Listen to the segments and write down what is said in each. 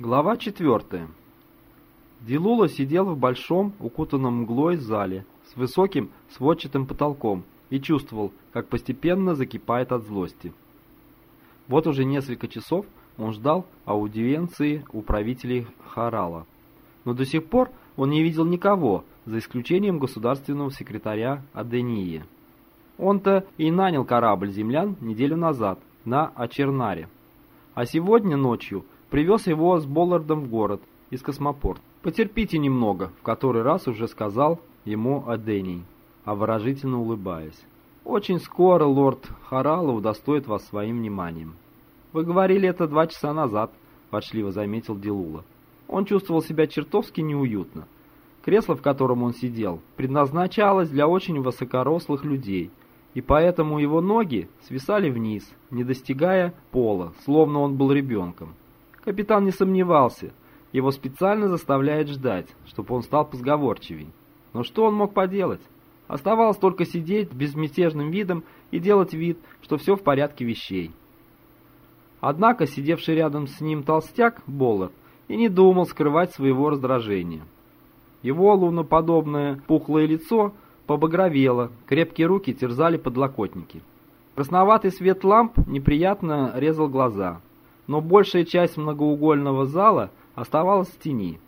Глава 4. Дилула сидел в большом, укутанном мглой зале с высоким сводчатым потолком и чувствовал, как постепенно закипает от злости. Вот уже несколько часов он ждал аудиенции у правителей Харала, но до сих пор он не видел никого, за исключением государственного секретаря Адении. Он-то и нанял корабль землян неделю назад на Ачернаре, а сегодня ночью привез его с Боллардом в город из космопорта. «Потерпите немного», — в который раз уже сказал ему Адений, обворожительно улыбаясь. «Очень скоро лорд Харала удостоит вас своим вниманием». «Вы говорили это два часа назад», — ворчливо заметил Дилула. Он чувствовал себя чертовски неуютно. Кресло, в котором он сидел, предназначалось для очень высокорослых людей, и поэтому его ноги свисали вниз, не достигая пола, словно он был ребенком. Капитан не сомневался, его специально заставляет ждать, чтобы он стал позговорчивей. Но что он мог поделать? Оставалось только сидеть безмятежным видом и делать вид, что все в порядке вещей. Однако сидевший рядом с ним толстяк, Боллар, и не думал скрывать своего раздражения. Его луноподобное пухлое лицо побагровело, крепкие руки терзали подлокотники. Красноватый свет ламп неприятно резал глаза, но большая часть многоугольного зала оставалась в тени.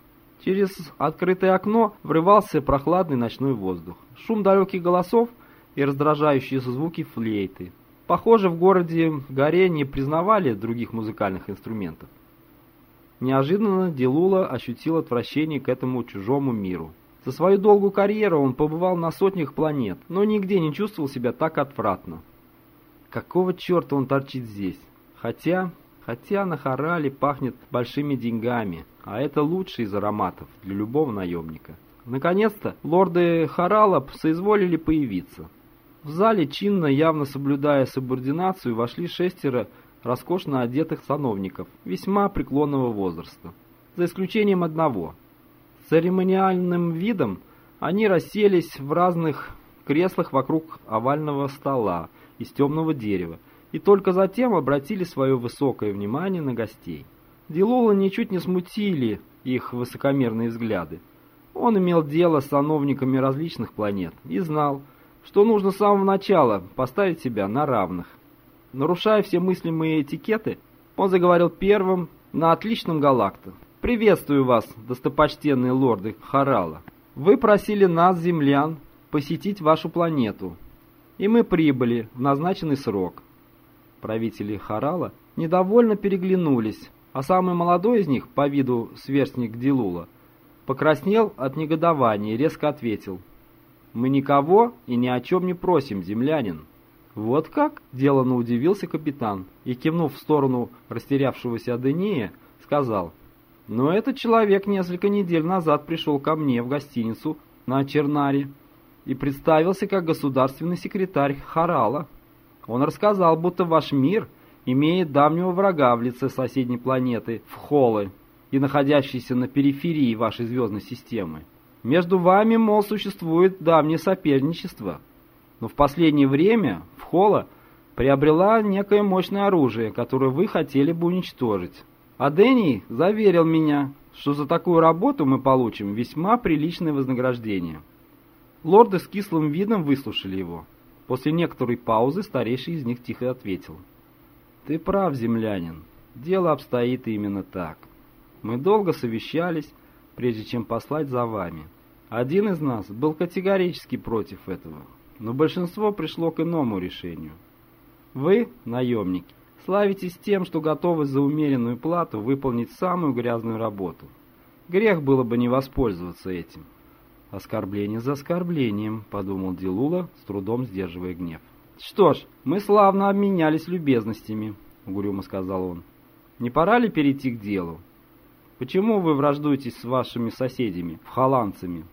Через открытое окно врывался прохладный ночной воздух, шум далеких голосов и раздражающие звуки флейты. Похоже, в городе горе не признавали других музыкальных инструментов. Неожиданно Делула ощутил отвращение к этому чужому миру. За свою долгую карьеру он побывал на сотнях планет, но нигде не чувствовал себя так отвратно. Какого черта он торчит здесь? Хотя, Хотя на Харале пахнет большими деньгами, а это лучший из ароматов для любого наемника. Наконец-то лорды Харала соизволили появиться. В зале, чинно, явно соблюдая субординацию, вошли шестеро роскошно одетых сановников весьма преклонного возраста, за исключением одного. С церемониальным видом они расселись в разных креслах вокруг овального стола из темного дерева, и только затем обратили свое высокое внимание на гостей. Дилола ничуть не смутили их высокомерные взгляды. Он имел дело с сановниками различных планет и знал, что нужно с самого начала поставить себя на равных. Нарушая все мыслимые этикеты, он заговорил первым на отличном галакта. «Приветствую вас, достопочтенные лорды Харала. Вы просили нас, землян, посетить вашу планету, и мы прибыли в назначенный срок правители Харала, недовольно переглянулись, а самый молодой из них, по виду сверстник Дилула, покраснел от негодования и резко ответил «Мы никого и ни о чем не просим, землянин». «Вот как?» – деланно удивился капитан и, кивнув в сторону растерявшегося Аденея, сказал «Но этот человек несколько недель назад пришел ко мне в гостиницу на Чернаре и представился как государственный секретарь Харала». Он рассказал, будто ваш мир имеет давнего врага в лице соседней планеты, в Холлы, и находящейся на периферии вашей звездной системы. Между вами, мол, существует давнее соперничество. Но в последнее время в Холла приобрела некое мощное оружие, которое вы хотели бы уничтожить. А Дэнни заверил меня, что за такую работу мы получим весьма приличное вознаграждение. Лорды с кислым видом выслушали его. После некоторой паузы старейший из них тихо ответил. «Ты прав, землянин. Дело обстоит именно так. Мы долго совещались, прежде чем послать за вами. Один из нас был категорически против этого, но большинство пришло к иному решению. Вы, наемники, славитесь тем, что готовы за умеренную плату выполнить самую грязную работу. Грех было бы не воспользоваться этим. «Оскорбление за оскорблением», — подумал Дилула, с трудом сдерживая гнев. «Что ж, мы славно обменялись любезностями», — угрюмо сказал он. «Не пора ли перейти к делу? Почему вы враждуетесь с вашими соседями, вхоландцами?»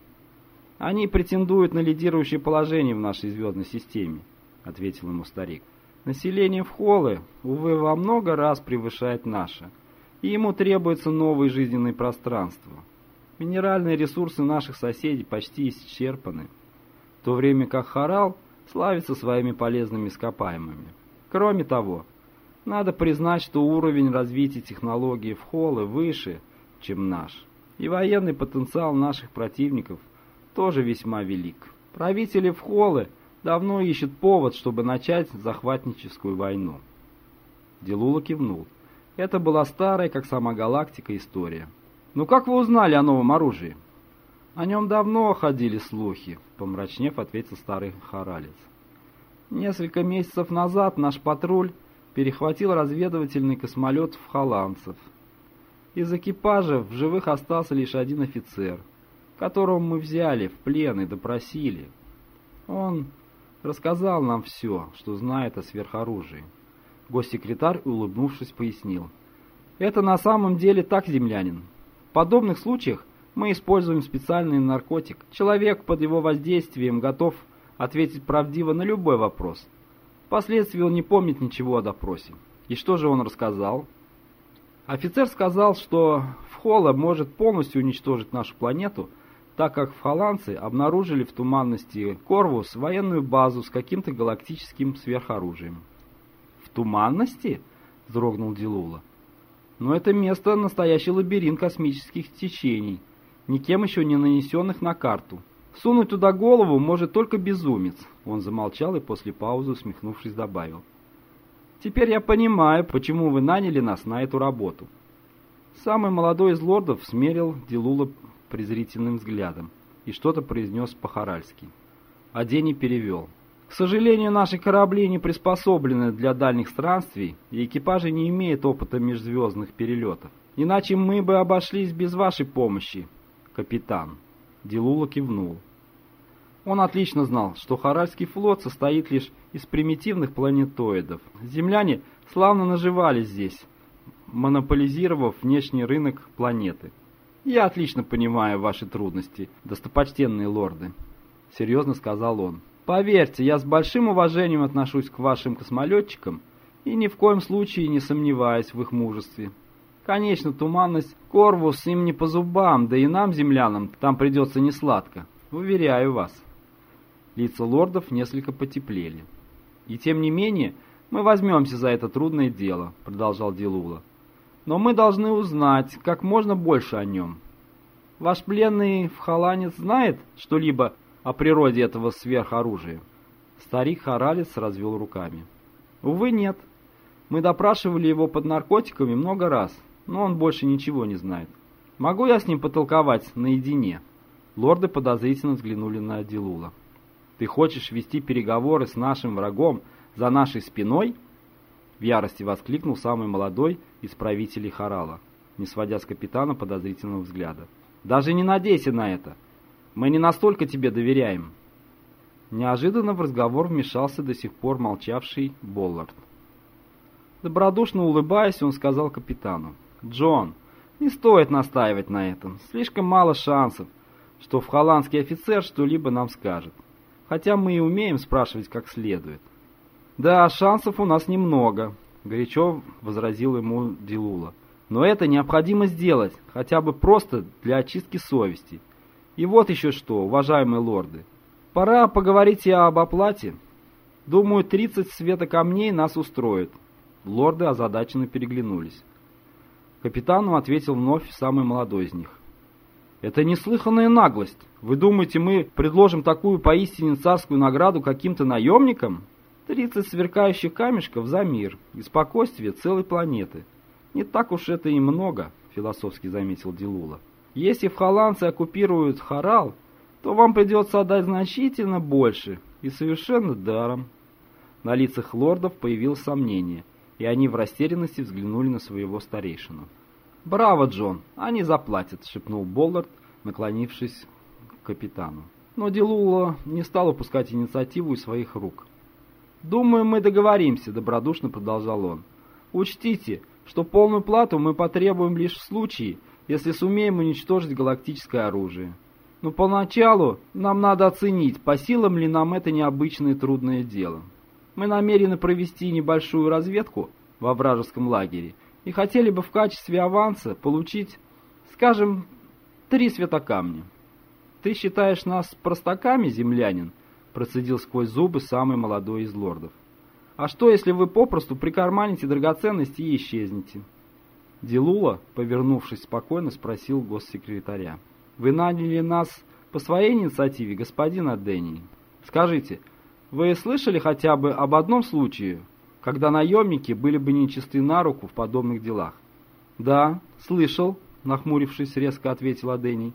«Они претендуют на лидирующее положение в нашей звездной системе», — ответил ему старик. «Население Вхолы, увы, во много раз превышает наше, и ему требуется новое жизненное пространство». Минеральные ресурсы наших соседей почти исчерпаны, в то время как Харал славится своими полезными ископаемыми. Кроме того, надо признать, что уровень развития технологий в Холле выше, чем наш. И военный потенциал наших противников тоже весьма велик. Правители в Холле давно ищут повод, чтобы начать захватническую войну. Делула кивнул. Это была старая, как сама галактика, история. «Ну как вы узнали о новом оружии?» «О нем давно ходили слухи», — помрачнев ответил старый хоралец. «Несколько месяцев назад наш патруль перехватил разведывательный космолет в холландцев. Из экипажа в живых остался лишь один офицер, которого мы взяли в плен и допросили. Он рассказал нам все, что знает о сверхоружии. Госсекретарь, улыбнувшись, пояснил. Это на самом деле так, землянин. В подобных случаях мы используем специальный наркотик. Человек под его воздействием готов ответить правдиво на любой вопрос. Впоследствии он не помнит ничего о допросе. И что же он рассказал? Офицер сказал, что Фхола может полностью уничтожить нашу планету, так как в Холландце обнаружили в туманности Корвус военную базу с каким-то галактическим сверхоружием. «В туманности?» — вздрогнул Дилула. «Но это место — настоящий лабиринт космических течений, никем еще не нанесенных на карту. Сунуть туда голову может только безумец». Он замолчал и после паузы, усмехнувшись, добавил. «Теперь я понимаю, почему вы наняли нас на эту работу». Самый молодой из лордов смерил Дилула презрительным взглядом и что-то произнес по-хоральски. А Дени перевел. К сожалению, наши корабли не приспособлены для дальних странствий, и экипажи не имеют опыта межзвездных перелетов. Иначе мы бы обошлись без вашей помощи, капитан. Дилула кивнул. Он отлично знал, что Харальский флот состоит лишь из примитивных планетоидов. Земляне славно наживались здесь, монополизировав внешний рынок планеты. «Я отлично понимаю ваши трудности, достопочтенные лорды», — серьезно сказал он. Поверьте, я с большим уважением отношусь к вашим космолетчикам и ни в коем случае не сомневаюсь в их мужестве. Конечно, туманность Корвус им не по зубам, да и нам, землянам, там придется несладко. Уверяю вас. Лица лордов несколько потеплели. И тем не менее, мы возьмемся за это трудное дело, продолжал Дилула. Но мы должны узнать как можно больше о нем. Ваш пленный в Халанец знает что-либо о природе этого сверхоружия. Старик Харалец развел руками. Увы, нет. Мы допрашивали его под наркотиками много раз, но он больше ничего не знает. Могу я с ним потолковать наедине? Лорды подозрительно взглянули на Дилула. Ты хочешь вести переговоры с нашим врагом за нашей спиной? В ярости воскликнул самый молодой из правителей Харала, не сводя с капитана подозрительного взгляда. Даже не надейся на это. Мы не настолько тебе доверяем». Неожиданно в разговор вмешался до сих пор молчавший Боллард. Добродушно улыбаясь, он сказал капитану. «Джон, не стоит настаивать на этом. Слишком мало шансов, что в холландский офицер что-либо нам скажет. Хотя мы и умеем спрашивать как следует». «Да, шансов у нас немного», — горячо возразил ему Дилула. «Но это необходимо сделать, хотя бы просто для очистки совести. И вот еще что, уважаемые лорды. Пора поговорить и об оплате. Думаю, 30 света камней нас устроит. Лорды озадаченно переглянулись. Капитану ответил вновь самый молодой из них. «Это неслыханная наглость. Вы думаете, мы предложим такую поистине царскую награду каким-то наемникам? Тридцать сверкающих камешков за мир и спокойствие целой планеты. Не так уж это и много», — философски заметил Дилула. Если в холландцы оккупируют Харал, то вам придется отдать значительно больше и совершенно даром. На лицах лордов появилось сомнение, и они в растерянности взглянули на своего старейшину. «Браво, Джон, они заплатят», — шепнул Боллард, наклонившись к капитану. Но Дилула не стал упускать инициативу из своих рук. «Думаю, мы договоримся», — добродушно продолжал он. «Учтите, что полную плату мы потребуем лишь в случае, если сумеем уничтожить галактическое оружие. Но поначалу нам надо оценить, по силам ли нам это необычное трудное дело. Мы намерены провести небольшую разведку во вражеском лагере и хотели бы в качестве аванса получить, скажем, три светокамня. Ты считаешь нас простаками, землянин? Процедил сквозь зубы самый молодой из лордов. А что, если вы попросту прикарманите драгоценности и исчезнете? Дилула, повернувшись спокойно, спросил госсекретаря. «Вы наняли нас по своей инициативе, господин Аддени? Скажите, вы слышали хотя бы об одном случае, когда наемники были бы нечисты на руку в подобных делах?» «Да, слышал», — нахмурившись, резко ответил Адений.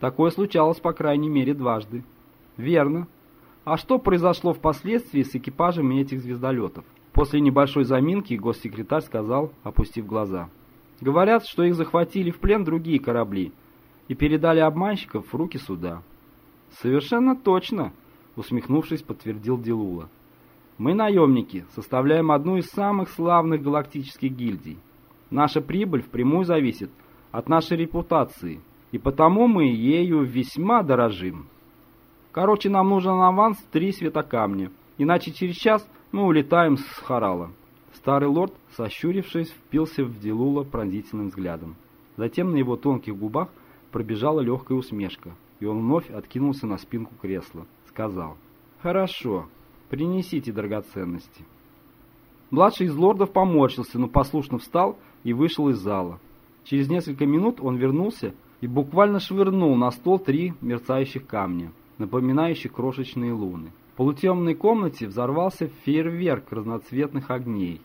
«Такое случалось, по крайней мере, дважды». «Верно. А что произошло впоследствии с экипажами этих звездолетов?» После небольшой заминки госсекретарь сказал, опустив глаза. «Говорят, что их захватили в плен другие корабли и передали обманщиков в руки суда». «Совершенно точно», — усмехнувшись, подтвердил Дилула. «Мы, наемники, составляем одну из самых славных галактических гильдий. Наша прибыль впрямую зависит от нашей репутации, и потому мы ею весьма дорожим. Короче, нам нужен аванс три светокамня, иначе через час мы улетаем с Харала». Старый лорд, сощурившись, впился в Дилула пронзительным взглядом. Затем на его тонких губах пробежала легкая усмешка, и он вновь откинулся на спинку кресла. Сказал, «Хорошо, принесите драгоценности». Младший из лордов поморщился, но послушно встал и вышел из зала. Через несколько минут он вернулся и буквально швырнул на стол три мерцающих камня, напоминающих крошечные луны. Полутемной комнате взорвался фейерверк разноцветных огней.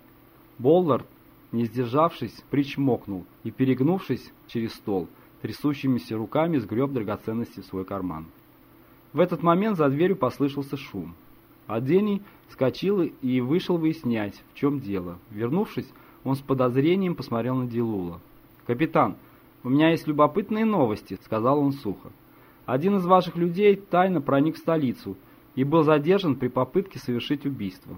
Боллард, не сдержавшись, причмокнул и, перегнувшись через стол, трясущимися руками сгреб драгоценности в свой карман. В этот момент за дверью послышался шум. Адений вскочил и вышел выяснять, в чем дело. Вернувшись, он с подозрением посмотрел на Дилула. «Капитан, у меня есть любопытные новости», — сказал он сухо. «Один из ваших людей тайно проник в столицу и был задержан при попытке совершить убийство».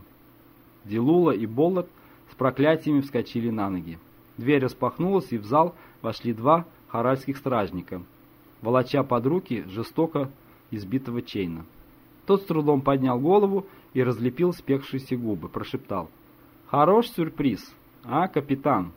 Дилула и Боллард с проклятиями вскочили на ноги. Дверь распахнулась, и в зал вошли два харальских стражника, волоча под руки жестоко избитого Чейна. Тот с трудом поднял голову и разлепил спекшиеся губы, прошептал. «Хорош сюрприз, а, капитан?»